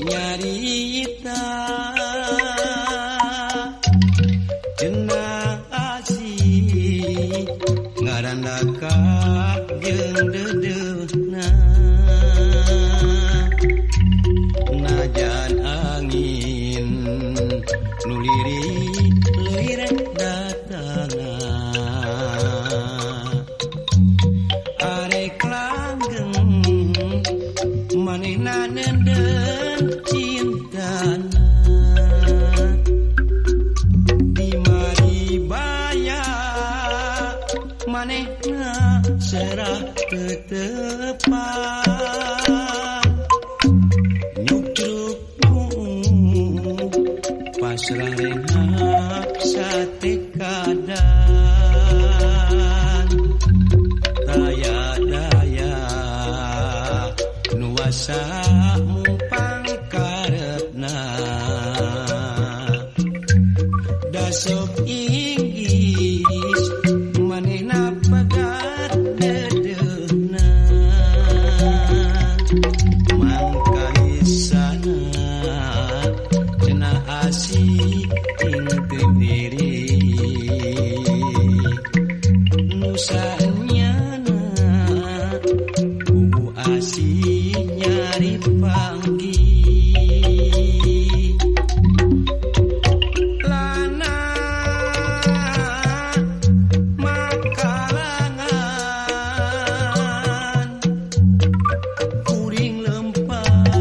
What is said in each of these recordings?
nyari nyari serah ketepan nyukrukmu pasrah renap sate kadang kuasamu pangkarepna dasok Inggris manehna pegat dedeuna mangkai sana cenah asih ing diri nyari panggi. Lana makalangan kuring lempang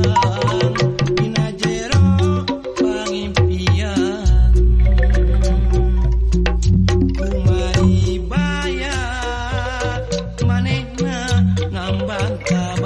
dina jero pangimpian. Kumari baya manehna ngambang ka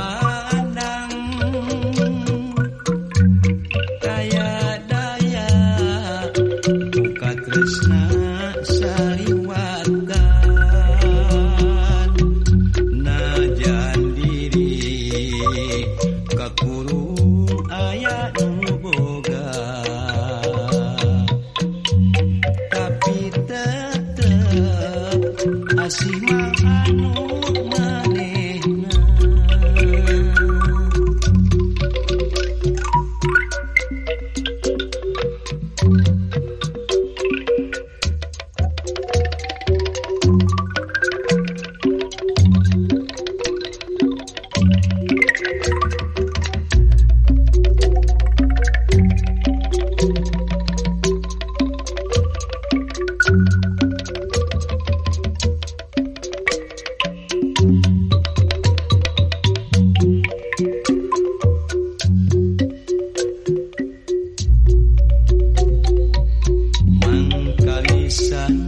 besar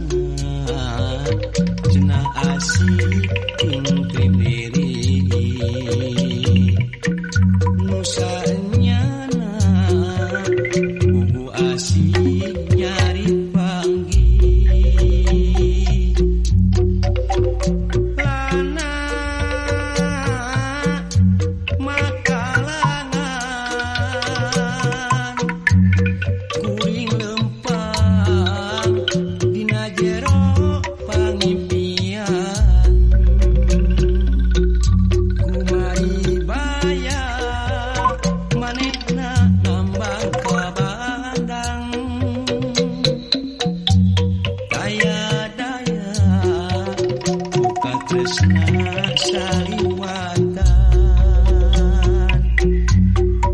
tresna saliwatan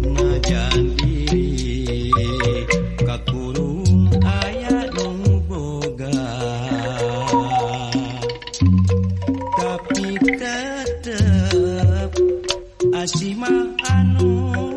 ngajan diri kakurung aya nu boga tapi tetep asih mah anu.